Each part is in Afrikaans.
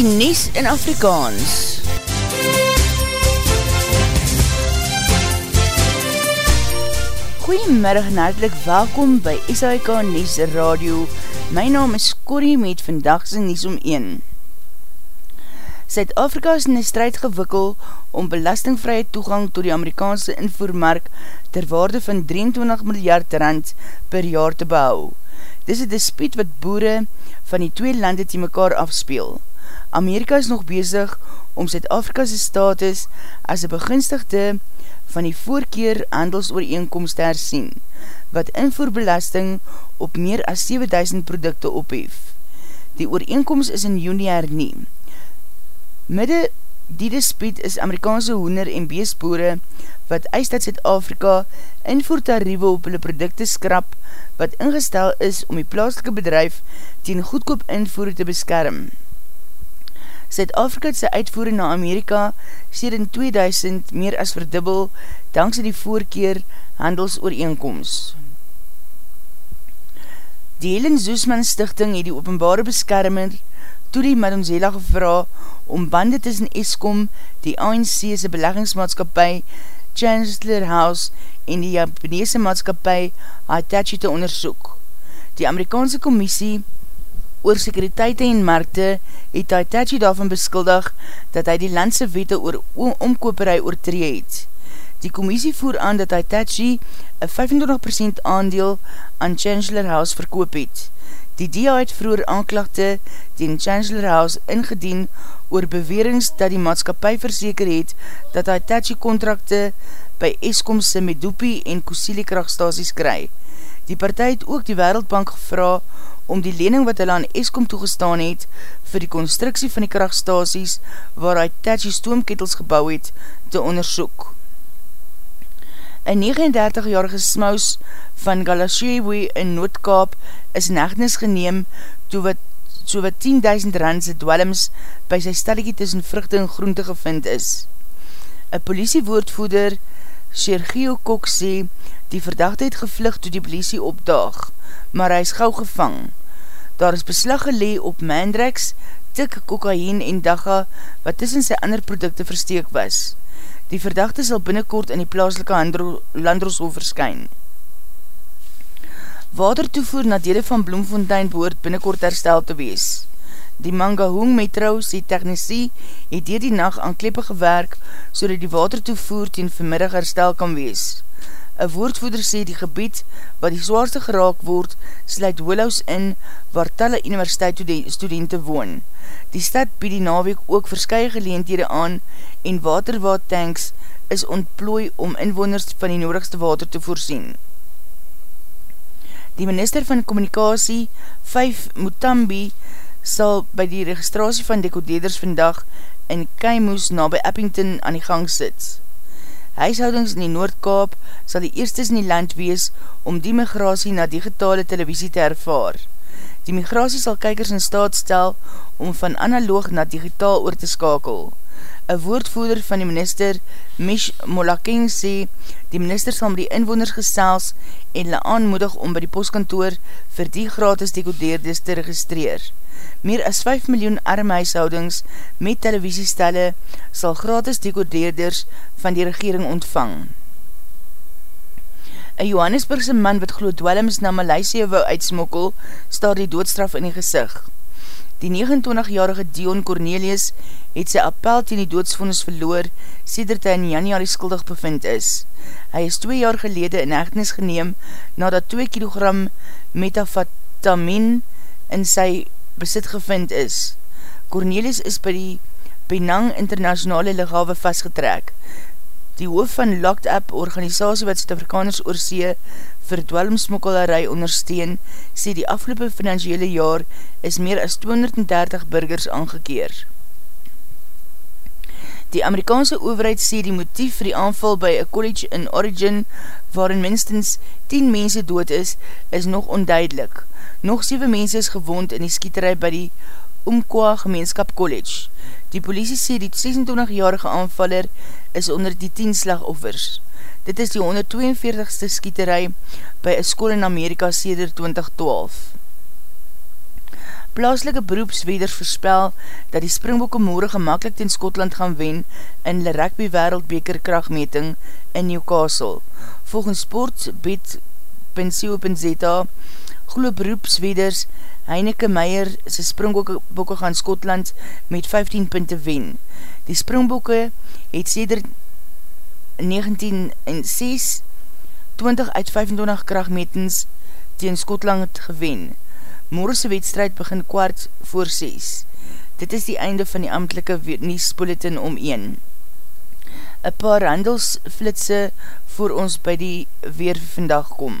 die Nies in Afrikaans. Goeiemiddag en hartelijk welkom by SAIK Nies Radio. My naam is Corrie met vandagse Nies om 1. Zuid-Afrika is in die strijd gewikkel om belastingvrije toegang to die Amerikaanse invoermark ter waarde van 23 miljard rand per jaar te behou. Dis een dispuut wat boere van die twee lande die mekaar afspeel. Amerika is nog bezig om Zuid-Afrika'se status as een begunstigde van die voorkeer handelsooreenkomst te hersien, wat invoerbelasting op meer as 7000 producte ophef. Die ooreenkomst is in juni herneem. Midde die dispuut is Amerikaanse hoender en beesboere wat eis dat Zuid-Afrika invoertariewe op hulle producte skrap wat ingestel is om die plaaslike bedrijf teen goedkoop invoer te beskerm. Zuid-Afrika het sy uitvoering na Amerika sêr in 2000 meer as verdubbel dankse die voorkeer handelsooreenkomst. Die Helen Zoosman Stichting het die openbare beskermer toe die Madonzela gevra om bande tussen Eskom, die ANC's beleggingsmaatskapie Chancellor House en die Japanese maatskapie Hitachi te onderzoek. Die Amerikaanse commissie oor sekuriteite en markte het Hitachi daarvan beskuldig dat hy die landse wette oor omkoperij oortree het. Die commissie voer aan dat Hitachi een 25% aandeel aan Chancellor House verkoop het. Die DIA het vroeger aanklagte tegen Chancellor House ingedien oor bewerings dat die maatskapie verseker het dat Hitachi kontrakte by Eskomse Medupi en Kusili krachtstasies kry. Die partij het ook die Wereldbank gevra om die lening wat hulle aan Eskom toegestaan het vir die constructie van die krachtstasies waar hy Tachi stoomketels gebouw het te onderzoek. Een 39-jarige smous van Galashewe in Noordkaap is in echtenis geneem toe wat so wat 10.000 randse dwellings by sy stelletjie tussen vruchte en groente gevind is. Een politiewoordvoeder, Sergio Kok, sê die verdachte het gevlug toe die politie opdaag, maar hy is gauw gevang. Daar is beslag gelee op Mandrex, tik, kokain en dagga wat tussen sy ander producte versteek was. Die verdachte sal binnenkort in die plaaslike landroshof verskyn. Watertoevoer na dele van Bloemfontein behoort binnenkort herstel te wees. Die Mangahoong Metro, sê technisie, het dier die nacht aan kleppe gewerk, so die watertoevoer ten vanmiddag herstel kan wees. Een woordvoeder sê die gebied wat die zwaarste geraak word, sluit Willows in waar talle universiteit studenten woon. Die stad bied die naweek ook verskye geleenthede aan en waterwaadtanks is ontplooi om inwoners van die nodigste water te voorsien. Die minister van communicatie, 5 Mutambi, sal by die registratie van dekodeders vandag in Keimus na by Eppington aan die gang sit. Huishoudings in die Noordkaap sal die eerstes in die land wees om die migratie na digitale televisie te ervaar. Die migratie sal kykers in staat stel om van analoog na digitaal oor te skakel. Een woordvoerder van die minister, Mish Molakeng, sê die minister sal met die inwoners gesels en hulle aanmoedig om by die postkantoor vir die gratis decodeerdes te registreer. Meer as 5 miljoen arme huishoudings met televisiestelle sal gratis decodeerders van die regering ontvang. Een Johannesburgse man wat geloof dwellings na Maleisië wou uitsmokkel, staar die doodstraf in die gezicht. Die 29-jarige Dion Cornelius het sy appel teen die doodsvonnis verloor, sedert hy in januari skuldig bevind is. Hy is 2 jaar gelede in echtenis geneem, nadat 2 kilogram metafatamin in sy besit gevind is. Cornelis is by die Penang Internationale Lighawe vastgetrek. Die hoof van Locked Up, organisatie wat Suid-Afrikaners oorsee vir dwelmsmokkelarij ondersteun, sê die afgelopen financiële jaar is meer as 230 burgers aangekeer. Die Amerikaanse overheid sê die motief vir die aanval by a college in Origin, waarin minstens 10 mense dood is, is nog onduidelik. Nog 7 mense is gewond in die skieterij by die Umkoa Gemeenskap College. Die politie sê die 26-jarige aanvaller is onder die 10 slagoffers. Dit is die 142ste skieterij by een school in Amerika sêder 2012. Plaaslike beroepsweders voorspel dat die Springbokke morgen gemakkelijk ten Skotland gaan wen in die rugby wereldbeker krachtmeting in Newcastle. Volgens sportbed.co.za glo beroepsweders Heineke Meijer sy Springbokke gaan Skotland met 15 punte wen. Die Springbokke het sêder 1906 20 uit 25 krachtmetings tegen Skotland gewen. Morse wedstrijd begin kwart voor 6. Dit is die einde van die amtelike Niespoliten om 1. Een paar handelsflitse voor ons by die weer vandag kom.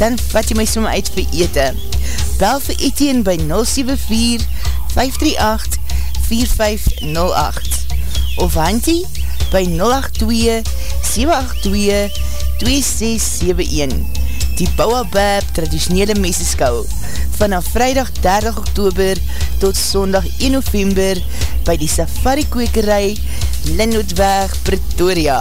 dan vat jy my som uit vir ete. Bel vir Etienne by 074-538-4508 of Hantie by 082-782-2671 Die Bouwabab traditionele meseskou. Vanaf vrijdag 30 oktober tot sondag 1 november by die Safari Kwekerij Linnootweg Pretoria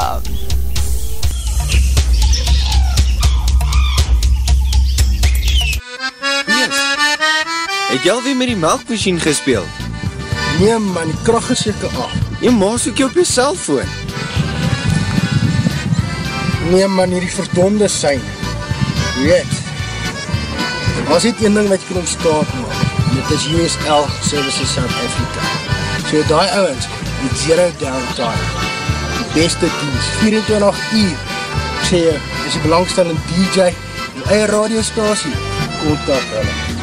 Het jy alweer met die melkmachine gespeeld? Nee man, die kracht is jyke af. Jy maas ook jy op jy cellfoon. Nee man, hier die verdonde sein. Weet, was dit een ding wat jy kan ontstaat man. Dit is USL Services South Africa. So die ouwens, die zero downtime. Die beste dienst, 24 uur. Ek sê jy, is die belangstellende DJ, die eie radiostasie, kontak hulle.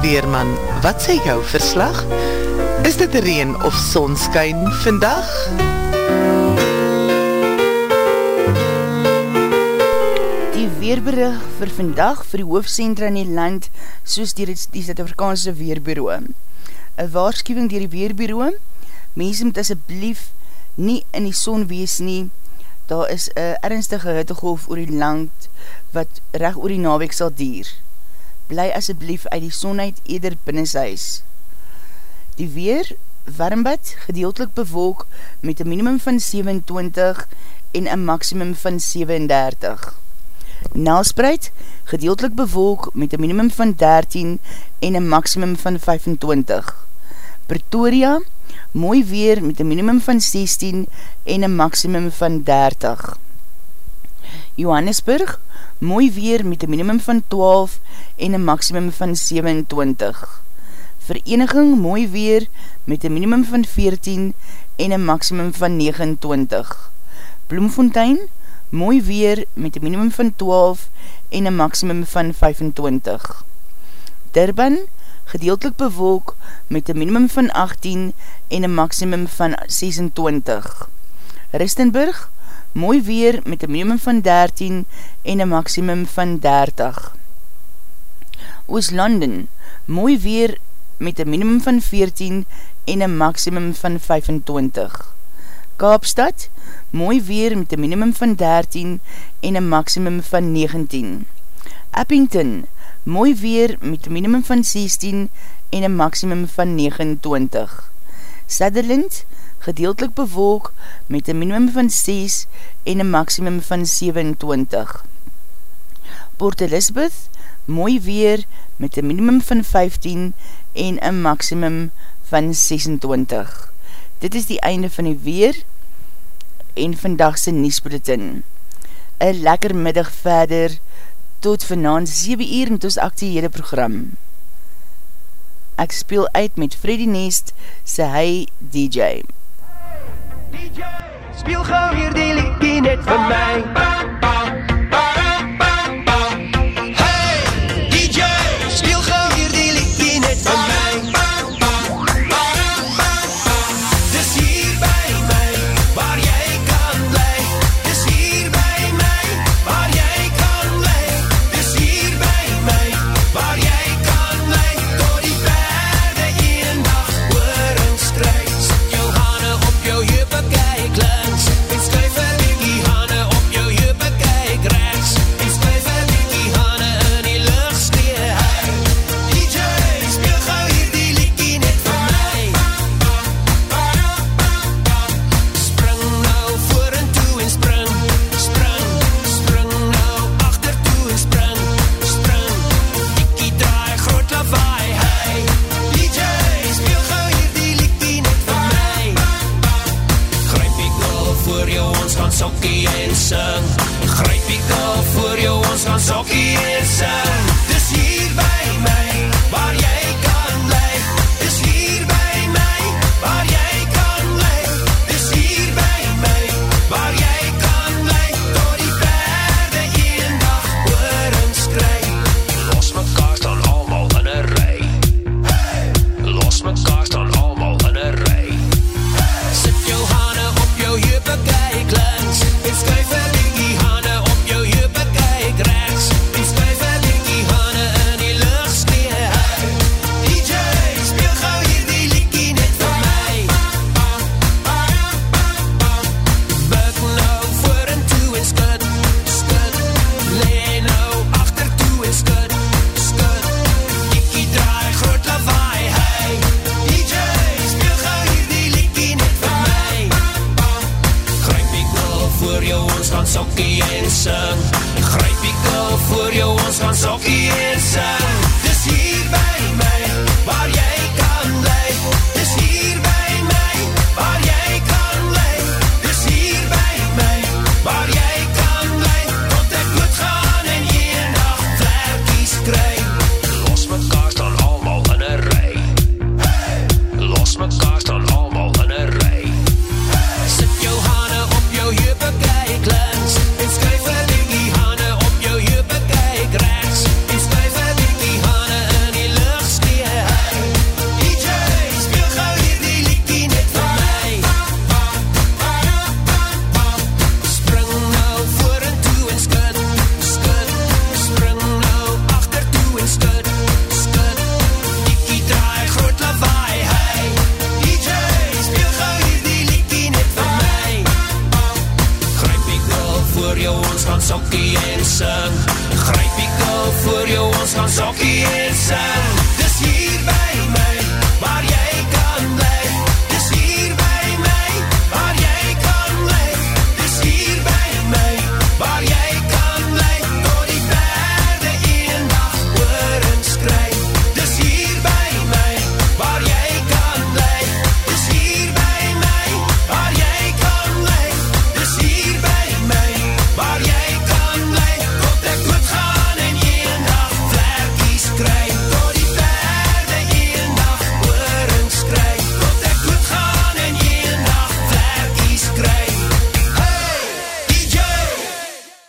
Weerman, wat sê jou verslag? Is dit reen of sonskyn vandag? Die weerberig vir vandag vir die hoofdcentra in die land soos die, die Zuid-Afrikaanse Weerbureau. Een waarschuwing dier die Weerbureau, mens moet asjeblief nie in die son wees nie, daar is een ernstige hittegolf oor die land wat recht oor die nawek sal dier bly asjeblief uit die sonheid eder binnenshuis. Die weer, warmbad, gedeeltelik bewolk met een minimum van 27 en een maximum van 37. Nelspreid, gedeeltelik bewolk met een minimum van 13 en een maximum van 25. Pretoria, mooi weer met een minimum van 16 en een maximum van 30. Johannesburg, mooi weer met een minimum van 12 en een maximum van 27. Vereniging mooi weer met een minimum van 14 en een maximum van 29. Bloemfontein mooi weer met een minimum van 12 en een maximum van 25. Durban gedeeltelik bewolk met een minimum van 18 en een maximum van 26. Ristenburg mooi weer met een minimum van 13 en een maximum van 30. Ooslanden, mooi weer met een minimum van 14 en een maximum van 25. Kaapstad, mooi weer met een minimum van 13 en een maximum van 19. Eppington, mooi weer met een minimum van 16 en een maximum van 29. Sutherland, gedeeltelik bewolk met een minimum van 6 en een maximum van 27. Port Elizabeth, mooi weer met een minimum van 15 en een maximum van 26. Dit is die einde van die weer en vandagse Niesbulletin. Een lekker middag verder tot vanavond 7 uur en toos actiehede program. Ek speel uit met Freddy Nest, sy hy DJ. DJ, speel gauw hier die liedje net vir my.